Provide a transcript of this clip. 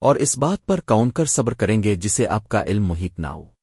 اور اس بات پر کون کر صبر کریں گے جسے آپ کا علم محیط نہ ہو۔